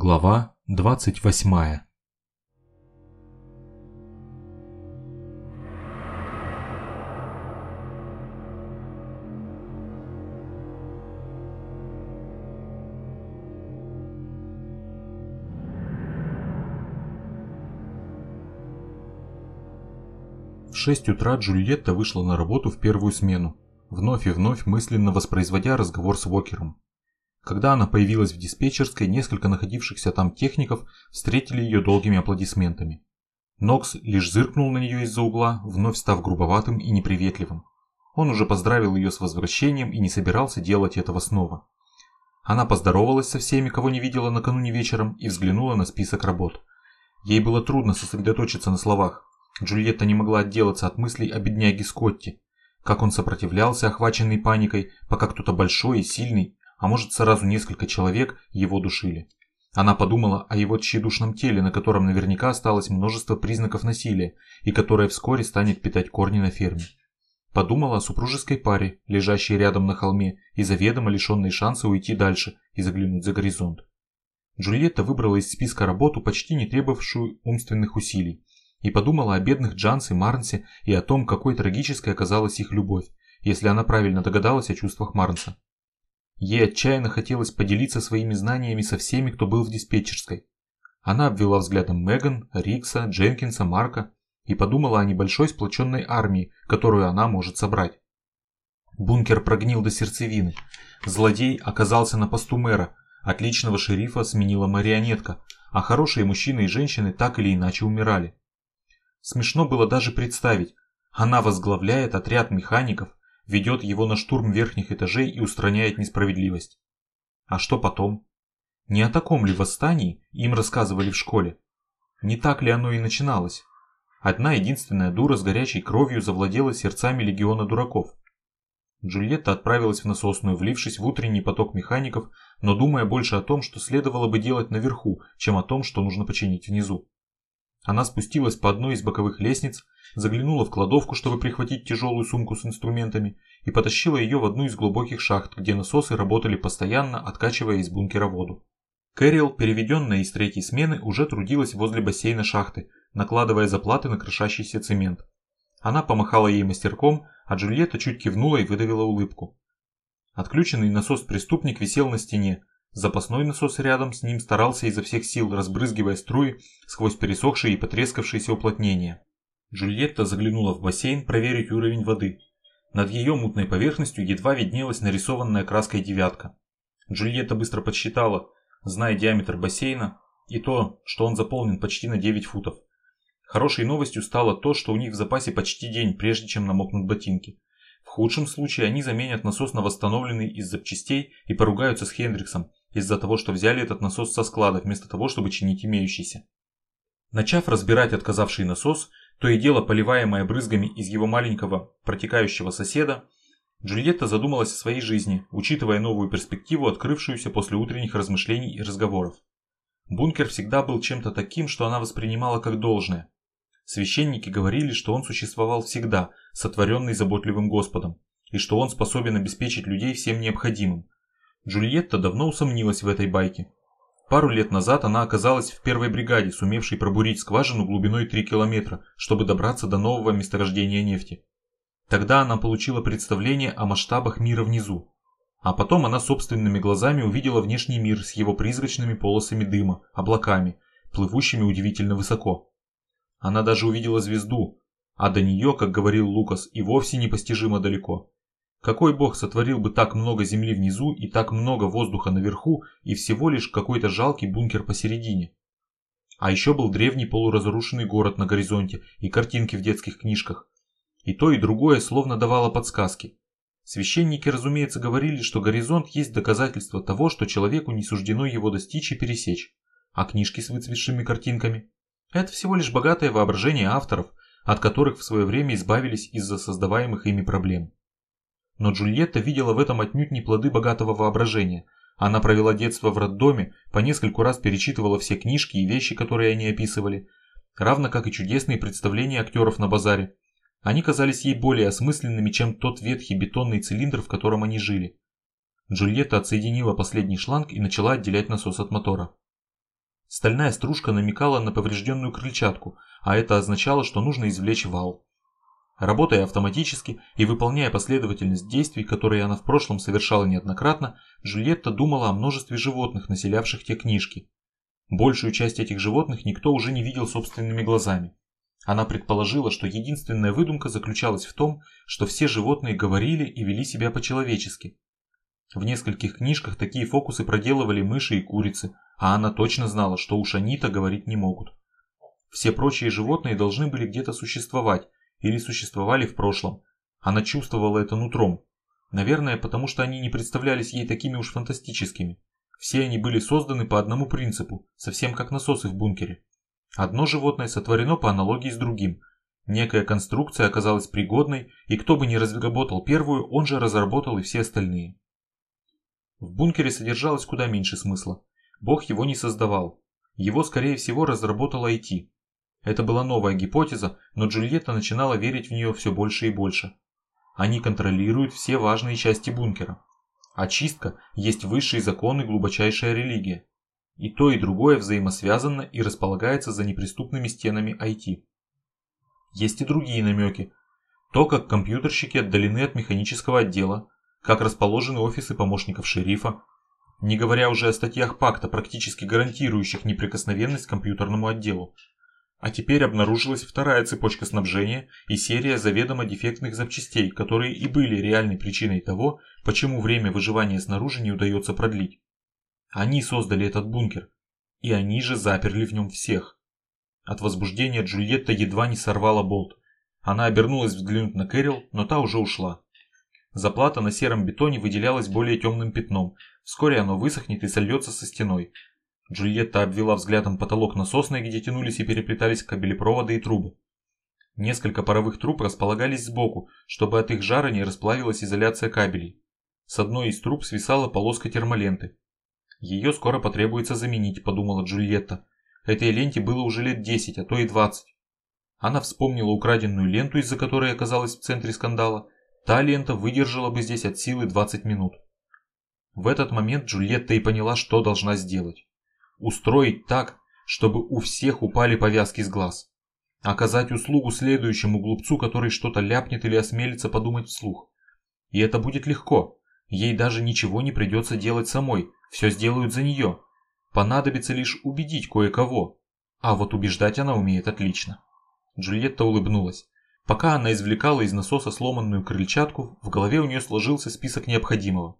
Глава 28 В 6 утра Джульетта вышла на работу в первую смену, вновь и вновь мысленно воспроизводя разговор с Вокером. Когда она появилась в диспетчерской, несколько находившихся там техников встретили ее долгими аплодисментами. Нокс лишь зыркнул на нее из-за угла, вновь став грубоватым и неприветливым. Он уже поздравил ее с возвращением и не собирался делать этого снова. Она поздоровалась со всеми, кого не видела накануне вечером, и взглянула на список работ. Ей было трудно сосредоточиться на словах. Джульетта не могла отделаться от мыслей о бедняге Скотти. Как он сопротивлялся, охваченный паникой, пока кто-то большой и сильный а может сразу несколько человек его душили. Она подумала о его тщедушном теле, на котором наверняка осталось множество признаков насилия и которое вскоре станет питать корни на ферме. Подумала о супружеской паре, лежащей рядом на холме и заведомо лишенной шанса уйти дальше и заглянуть за горизонт. Джульетта выбрала из списка работу, почти не требовавшую умственных усилий, и подумала о бедных Джанс и Марнсе и о том, какой трагической оказалась их любовь, если она правильно догадалась о чувствах Марнса. Ей отчаянно хотелось поделиться своими знаниями со всеми, кто был в диспетчерской. Она обвела взглядом Меган, Рикса, Дженкинса, Марка и подумала о небольшой сплоченной армии, которую она может собрать. Бункер прогнил до сердцевины. Злодей оказался на посту мэра, отличного шерифа сменила марионетка, а хорошие мужчины и женщины так или иначе умирали. Смешно было даже представить, она возглавляет отряд механиков, ведет его на штурм верхних этажей и устраняет несправедливость. А что потом? Не о таком ли восстании им рассказывали в школе? Не так ли оно и начиналось? Одна единственная дура с горячей кровью завладела сердцами легиона дураков. Джульетта отправилась в насосную, влившись в утренний поток механиков, но думая больше о том, что следовало бы делать наверху, чем о том, что нужно починить внизу. Она спустилась по одной из боковых лестниц, заглянула в кладовку, чтобы прихватить тяжелую сумку с инструментами, и потащила ее в одну из глубоких шахт, где насосы работали постоянно, откачивая из бункера воду. Кэрил, переведенная из третьей смены, уже трудилась возле бассейна шахты, накладывая заплаты на крошащийся цемент. Она помахала ей мастерком, а Джульетта чуть кивнула и выдавила улыбку. Отключенный насос-преступник висел на стене, Запасной насос рядом с ним старался изо всех сил, разбрызгивая струи сквозь пересохшие и потрескавшиеся уплотнения. Джульетта заглянула в бассейн проверить уровень воды. Над ее мутной поверхностью едва виднелась нарисованная краской девятка. Джульетта быстро подсчитала, зная диаметр бассейна, и то, что он заполнен почти на 9 футов. Хорошей новостью стало то, что у них в запасе почти день, прежде чем намокнут ботинки. В худшем случае они заменят насос на восстановленный из запчастей и поругаются с Хендриксом из-за того, что взяли этот насос со склада, вместо того, чтобы чинить имеющийся. Начав разбирать отказавший насос, то и дело поливаемое брызгами из его маленького протекающего соседа, Джульетта задумалась о своей жизни, учитывая новую перспективу, открывшуюся после утренних размышлений и разговоров. Бункер всегда был чем-то таким, что она воспринимала как должное. Священники говорили, что он существовал всегда, сотворенный заботливым Господом, и что он способен обеспечить людей всем необходимым. Джульетта давно усомнилась в этой байке. Пару лет назад она оказалась в первой бригаде, сумевшей пробурить скважину глубиной 3 километра, чтобы добраться до нового месторождения нефти. Тогда она получила представление о масштабах мира внизу. А потом она собственными глазами увидела внешний мир с его призрачными полосами дыма, облаками, плывущими удивительно высоко. Она даже увидела звезду, а до нее, как говорил Лукас, и вовсе непостижимо далеко. Какой бог сотворил бы так много земли внизу и так много воздуха наверху и всего лишь какой-то жалкий бункер посередине? А еще был древний полуразрушенный город на горизонте и картинки в детских книжках. И то, и другое словно давало подсказки. Священники, разумеется, говорили, что горизонт есть доказательство того, что человеку не суждено его достичь и пересечь. А книжки с выцветшими картинками? Это всего лишь богатое воображение авторов, от которых в свое время избавились из-за создаваемых ими проблем. Но Джульетта видела в этом отнюдь не плоды богатого воображения. Она провела детство в роддоме, по нескольку раз перечитывала все книжки и вещи, которые они описывали, равно как и чудесные представления актеров на базаре. Они казались ей более осмысленными, чем тот ветхий бетонный цилиндр, в котором они жили. Джульетта отсоединила последний шланг и начала отделять насос от мотора. Стальная стружка намекала на поврежденную крыльчатку, а это означало, что нужно извлечь вал. Работая автоматически и выполняя последовательность действий, которые она в прошлом совершала неоднократно, Джульетта думала о множестве животных, населявших те книжки. Большую часть этих животных никто уже не видел собственными глазами. Она предположила, что единственная выдумка заключалась в том, что все животные говорили и вели себя по-человечески. В нескольких книжках такие фокусы проделывали мыши и курицы, а она точно знала, что у Шанита говорить не могут. Все прочие животные должны были где-то существовать, или существовали в прошлом. Она чувствовала это нутром. Наверное, потому что они не представлялись ей такими уж фантастическими. Все они были созданы по одному принципу, совсем как насосы в бункере. Одно животное сотворено по аналогии с другим. Некая конструкция оказалась пригодной, и кто бы ни разработал первую, он же разработал и все остальные. В бункере содержалось куда меньше смысла. Бог его не создавал. Его, скорее всего, разработал IT. Это была новая гипотеза, но Джульетта начинала верить в нее все больше и больше. Они контролируют все важные части бункера. Очистка есть высший закон и глубочайшая религия. И то, и другое взаимосвязано и располагается за неприступными стенами IT. Есть и другие намеки. То, как компьютерщики отдалены от механического отдела, как расположены офисы помощников шерифа, не говоря уже о статьях пакта, практически гарантирующих неприкосновенность компьютерному отделу. А теперь обнаружилась вторая цепочка снабжения и серия заведомо дефектных запчастей, которые и были реальной причиной того, почему время выживания снаружи не удается продлить. Они создали этот бункер, и они же заперли в нем всех. От возбуждения Джульетта едва не сорвала болт. Она обернулась взглянуть на Кэрил, но та уже ушла. Заплата на сером бетоне выделялась более темным пятном. Вскоре оно высохнет и сольется со стеной. Джульетта обвела взглядом потолок насосной, где тянулись и переплетались кабелепроводы и трубы. Несколько паровых труб располагались сбоку, чтобы от их жара не расплавилась изоляция кабелей. С одной из труб свисала полоска термоленты. Ее скоро потребуется заменить, подумала Джульетта. Этой ленте было уже лет 10, а то и 20. Она вспомнила украденную ленту, из-за которой оказалась в центре скандала. Та лента выдержала бы здесь от силы 20 минут. В этот момент Джульетта и поняла, что должна сделать. Устроить так, чтобы у всех упали повязки с глаз. Оказать услугу следующему глупцу, который что-то ляпнет или осмелится подумать вслух. И это будет легко. Ей даже ничего не придется делать самой, все сделают за нее. Понадобится лишь убедить кое-кого. А вот убеждать она умеет отлично. Джульетта улыбнулась. Пока она извлекала из насоса сломанную крыльчатку, в голове у нее сложился список необходимого.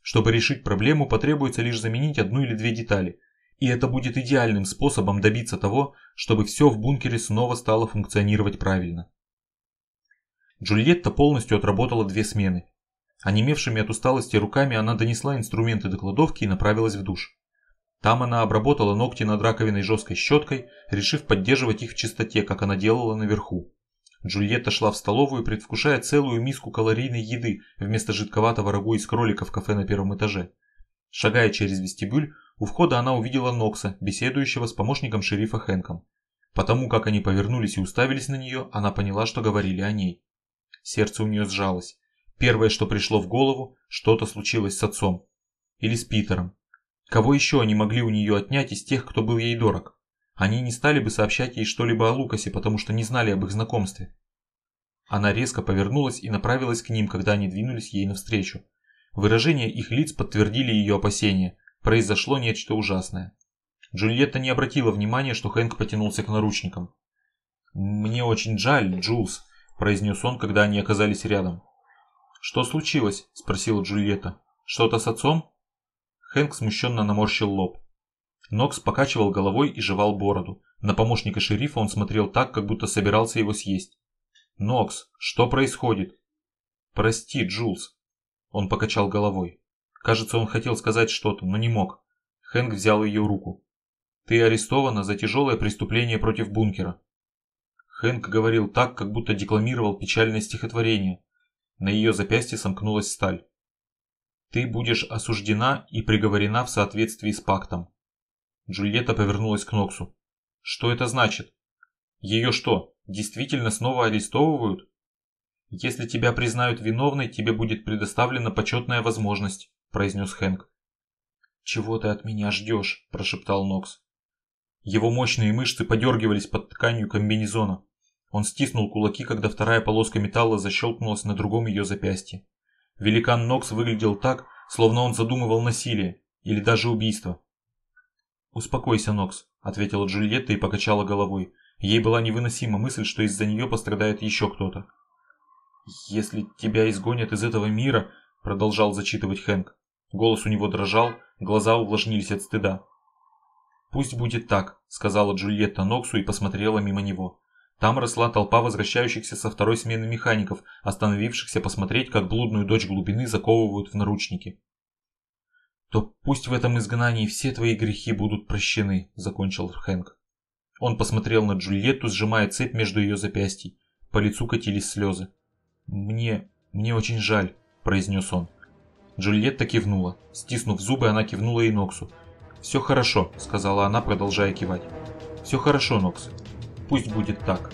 Чтобы решить проблему, потребуется лишь заменить одну или две детали, и это будет идеальным способом добиться того, чтобы все в бункере снова стало функционировать правильно. Джульетта полностью отработала две смены. Онемевшими от усталости руками она донесла инструменты до кладовки и направилась в душ. Там она обработала ногти над раковиной жесткой щеткой, решив поддерживать их в чистоте, как она делала наверху. Джульетта шла в столовую, предвкушая целую миску калорийной еды вместо жидковатого рагу из кролика в кафе на первом этаже. Шагая через вестибюль, у входа она увидела Нокса, беседующего с помощником шерифа Хэнком. Потому как они повернулись и уставились на нее, она поняла, что говорили о ней. Сердце у нее сжалось. Первое, что пришло в голову, что-то случилось с отцом. Или с Питером. Кого еще они могли у нее отнять из тех, кто был ей дорог? Они не стали бы сообщать ей что-либо о Лукасе, потому что не знали об их знакомстве. Она резко повернулась и направилась к ним, когда они двинулись ей навстречу. Выражения их лиц подтвердили ее опасения – произошло нечто ужасное. Джульетта не обратила внимания, что Хэнк потянулся к наручникам. «Мне очень жаль, Джулс», – произнес он, когда они оказались рядом. «Что случилось?» – спросила Джульетта. «Что-то с отцом?» Хэнк смущенно наморщил лоб. Нокс покачивал головой и жевал бороду. На помощника шерифа он смотрел так, как будто собирался его съесть. «Нокс, что происходит?» «Прости, Джулс». Он покачал головой. Кажется, он хотел сказать что-то, но не мог. Хэнк взял ее руку. «Ты арестована за тяжелое преступление против бункера». Хэнк говорил так, как будто декламировал печальное стихотворение. На ее запястье сомкнулась сталь. «Ты будешь осуждена и приговорена в соответствии с пактом». Джульетта повернулась к Ноксу. «Что это значит? Ее что, действительно снова арестовывают?» «Если тебя признают виновной, тебе будет предоставлена почетная возможность», – произнес Хэнк. «Чего ты от меня ждешь?» – прошептал Нокс. Его мощные мышцы подергивались под тканью комбинезона. Он стиснул кулаки, когда вторая полоска металла защелкнулась на другом ее запястье. Великан Нокс выглядел так, словно он задумывал насилие или даже убийство. «Успокойся, Нокс», — ответила Джульетта и покачала головой. Ей была невыносима мысль, что из-за нее пострадает еще кто-то. «Если тебя изгонят из этого мира», — продолжал зачитывать Хэнк. Голос у него дрожал, глаза увлажнились от стыда. «Пусть будет так», — сказала Джульетта Ноксу и посмотрела мимо него. Там росла толпа возвращающихся со второй смены механиков, остановившихся посмотреть, как блудную дочь глубины заковывают в наручники. «То пусть в этом изгнании все твои грехи будут прощены», — закончил Хэнк. Он посмотрел на Джульетту, сжимая цепь между ее запястий. По лицу катились слезы. «Мне... мне очень жаль», — произнес он. Джульетта кивнула. Стиснув зубы, она кивнула и Ноксу. «Все хорошо», — сказала она, продолжая кивать. «Все хорошо, Нокс. Пусть будет так».